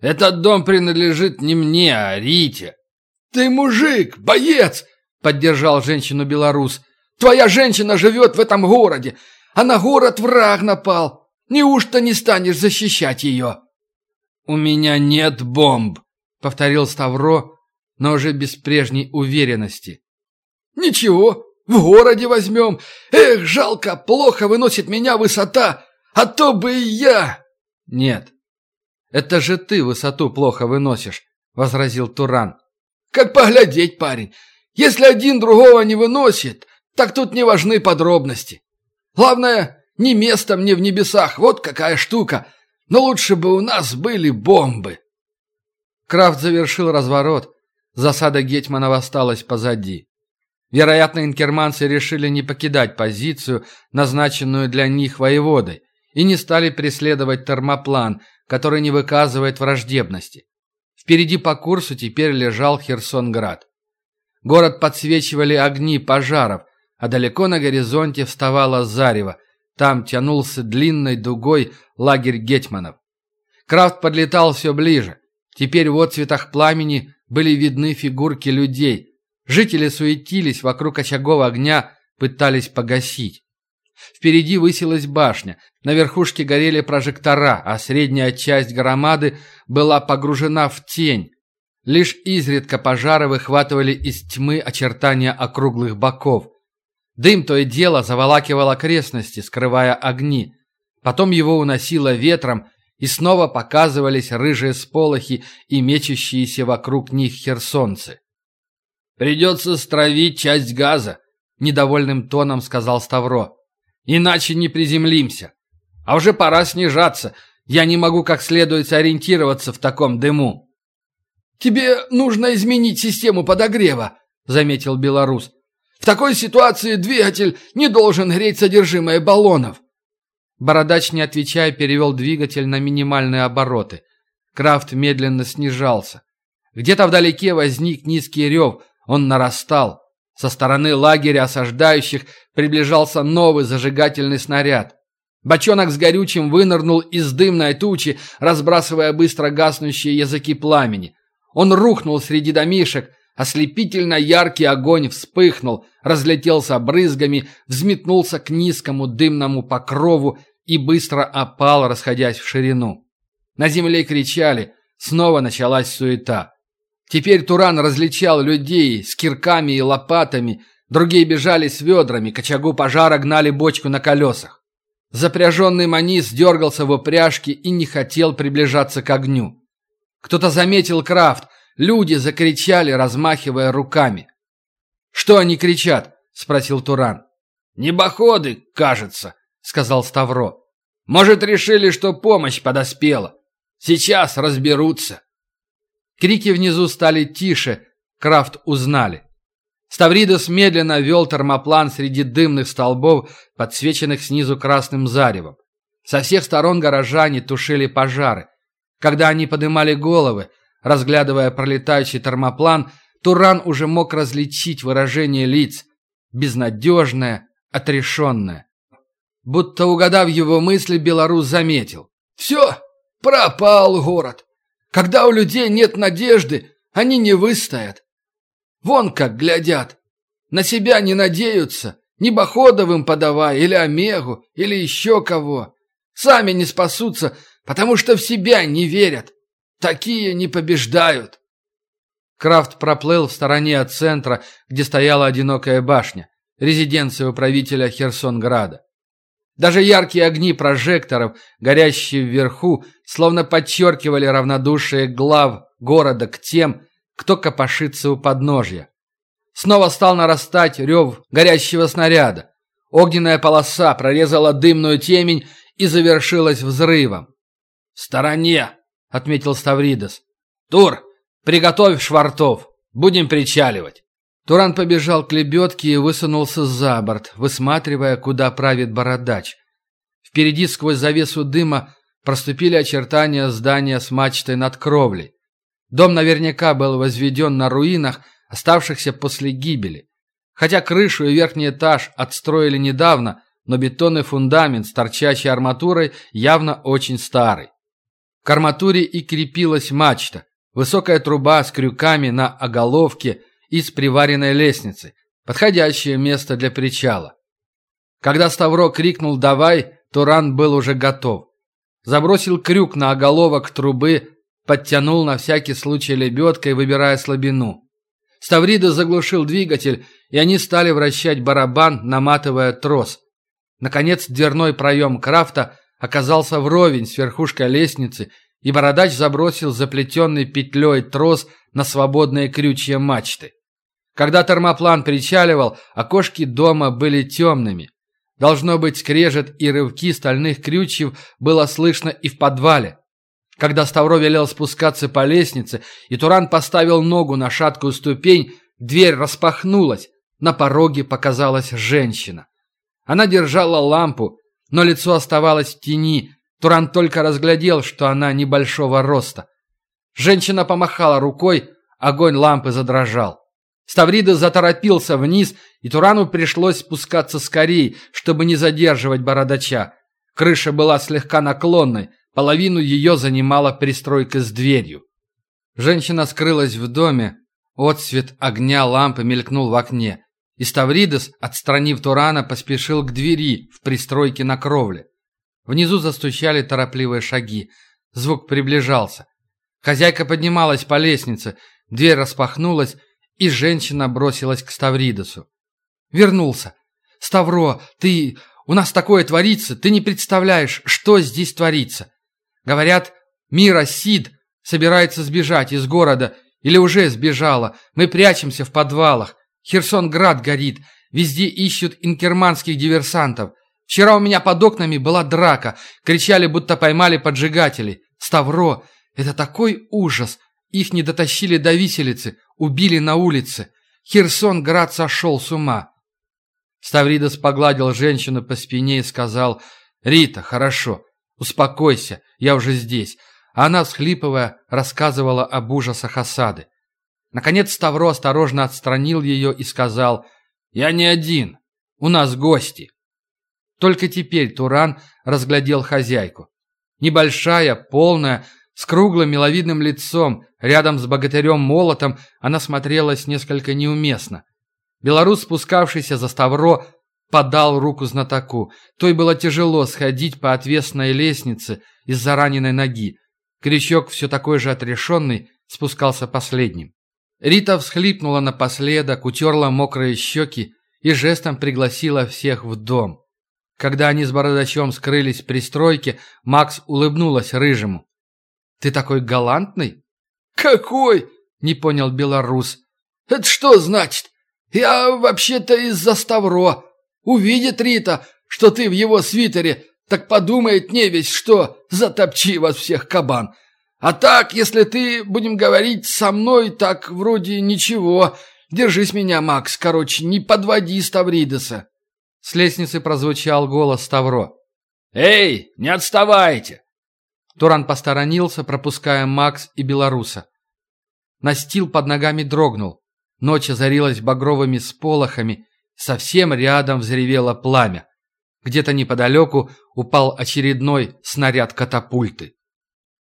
Этот дом принадлежит не мне, а Рите». «Ты мужик, боец!» — поддержал женщину белорус. «Твоя женщина живет в этом городе, а на город враг напал. Неужто не станешь защищать ее?» «У меня нет бомб», — повторил Ставро, но уже без прежней уверенности. «Ничего, в городе возьмем. Эх, жалко, плохо выносит меня высота, а то бы и я!» «Нет, это же ты высоту плохо выносишь», — возразил Туран. «Как поглядеть, парень. Если один другого не выносит, так тут не важны подробности. Главное, не место мне в небесах, вот какая штука. Но лучше бы у нас были бомбы». Крафт завершил разворот. Засада Гетманова осталась позади. Вероятно, инкерманцы решили не покидать позицию, назначенную для них воеводой, и не стали преследовать термоплан, который не выказывает враждебности. Впереди по курсу теперь лежал Херсонград. Город подсвечивали огни пожаров, а далеко на горизонте вставало зарево. Там тянулся длинной дугой лагерь гетманов. Крафт подлетал все ближе. Теперь в отцветах пламени были видны фигурки людей, Жители суетились вокруг очагов огня, пытались погасить. Впереди высилась башня, на верхушке горели прожектора, а средняя часть громады была погружена в тень. Лишь изредка пожары выхватывали из тьмы очертания округлых боков. Дым то и дело заволакивал окрестности, скрывая огни. Потом его уносило ветром, и снова показывались рыжие сполохи и мечущиеся вокруг них херсонцы. «Придется стравить часть газа», — недовольным тоном сказал Ставро. «Иначе не приземлимся. А уже пора снижаться. Я не могу как следует сориентироваться в таком дыму». «Тебе нужно изменить систему подогрева», — заметил белорус. «В такой ситуации двигатель не должен греть содержимое баллонов». Бородач, не отвечая, перевел двигатель на минимальные обороты. Крафт медленно снижался. Где-то вдалеке возник низкий рев, он нарастал. Со стороны лагеря осаждающих приближался новый зажигательный снаряд. Бочонок с горючим вынырнул из дымной тучи, разбрасывая быстро гаснущие языки пламени. Он рухнул среди домишек, ослепительно яркий огонь вспыхнул, разлетелся брызгами, взметнулся к низкому дымному покрову и быстро опал, расходясь в ширину. На земле кричали, снова началась суета. Теперь Туран различал людей с кирками и лопатами, другие бежали с ведрами, к очагу пожара гнали бочку на колесах. Запряженный манис дергался в упряжке и не хотел приближаться к огню. Кто-то заметил крафт, люди закричали, размахивая руками. «Что они кричат?» — спросил Туран. «Небоходы, кажется», — сказал Ставро. «Может, решили, что помощь подоспела. Сейчас разберутся». Крики внизу стали тише, Крафт узнали. Ставридос медленно вел термоплан среди дымных столбов, подсвеченных снизу красным заревом. Со всех сторон горожане тушили пожары. Когда они поднимали головы, разглядывая пролетающий термоплан, Туран уже мог различить выражение лиц. Безнадежное, отрешенное. Будто угадав его мысли, белорус заметил. «Все, пропал город. Когда у людей нет надежды, они не выстоят. Вон как глядят. На себя не надеются. Ни Боходовым подавай, или Омегу, или еще кого. Сами не спасутся, потому что в себя не верят. Такие не побеждают. Крафт проплыл в стороне от центра, где стояла одинокая башня, резиденция управителя Херсонграда. Даже яркие огни прожекторов, горящие вверху, словно подчеркивали равнодушие глав города к тем, кто копошится у подножья. Снова стал нарастать рев горящего снаряда. Огненная полоса прорезала дымную темень и завершилась взрывом. «В стороне!» — отметил Ставридес. «Тур, приготовь швартов, будем причаливать». Туран побежал к лебедке и высунулся за борт, высматривая, куда правит бородач. Впереди сквозь завесу дыма проступили очертания здания с мачтой над кровлей. Дом наверняка был возведен на руинах, оставшихся после гибели. Хотя крышу и верхний этаж отстроили недавно, но бетонный фундамент с торчащей арматурой явно очень старый. К арматуре и крепилась мачта, высокая труба с крюками на оголовке и с приваренной лестницей, подходящее место для причала. Когда Ставро крикнул «давай», Туран был уже готов. Забросил крюк на оголовок трубы, подтянул на всякий случай лебедкой, выбирая слабину. Ставрида заглушил двигатель, и они стали вращать барабан, наматывая трос. Наконец дверной проем крафта оказался вровень с верхушкой лестницы, и бородач забросил заплетенный петлей трос на свободные крючья мачты. Когда термоплан причаливал, окошки дома были темными. Должно быть, скрежет и рывки стальных крючьев было слышно и в подвале. Когда Ставро велел спускаться по лестнице, и Туран поставил ногу на шаткую ступень, дверь распахнулась. На пороге показалась женщина. Она держала лампу, но лицо оставалось в тени. Туран только разглядел, что она небольшого роста. Женщина помахала рукой, огонь лампы задрожал. Ставрида заторопился вниз, и Турану пришлось спускаться скорее, чтобы не задерживать бородача. Крыша была слегка наклонной, половину ее занимала пристройка с дверью. Женщина скрылась в доме, отсвет огня лампы мелькнул в окне, и Ставридес, отстранив Турана, поспешил к двери в пристройке на кровле. Внизу застучали торопливые шаги. Звук приближался. Хозяйка поднималась по лестнице, дверь распахнулась, и женщина бросилась к Ставридосу. Вернулся. «Ставро, ты... У нас такое творится, ты не представляешь, что здесь творится. Говорят, Мира Сид собирается сбежать из города или уже сбежала. Мы прячемся в подвалах. Херсонград горит. Везде ищут инкерманских диверсантов. Вчера у меня под окнами была драка. Кричали, будто поймали поджигателей. Ставро, это такой ужас. Их не дотащили до виселицы. Убили на улице. Херсон-град сошел с ума. Ставридос погладил женщину по спине и сказал, «Рита, хорошо, успокойся, я уже здесь». Она, всхлипывая, рассказывала об ужасах осады. Наконец Ставро осторожно отстранил ее и сказал, «Я не один, у нас гости». Только теперь Туран разглядел хозяйку. Небольшая, полная, с круглым миловидным лицом, рядом с богатырем-молотом, она смотрелась несколько неуместно. Белорус, спускавшийся за Ставро, подал руку знатоку. Той было тяжело сходить по отвесной лестнице из-за раненой ноги. Крючок, все такой же отрешенный, спускался последним. Рита всхлипнула напоследок, утерла мокрые щеки и жестом пригласила всех в дом. Когда они с бородачом скрылись в пристройке, Макс улыбнулась рыжему. Ты такой галантный?» «Какой?» — не понял белорус. «Это что значит? Я вообще-то из-за Ставро. Увидит Рита, что ты в его свитере, так подумает не весь что, затопчи вас всех кабан. А так, если ты, будем говорить, со мной, так вроде ничего. Держись меня, Макс, короче, не подводи Ставридеса». С лестницы прозвучал голос Ставро. «Эй, не отставайте! Туран посторонился, пропуская Макс и Белоруса. Настил под ногами дрогнул. Ночь озарилась багровыми сполохами. Совсем рядом взревело пламя. Где-то неподалеку упал очередной снаряд катапульты.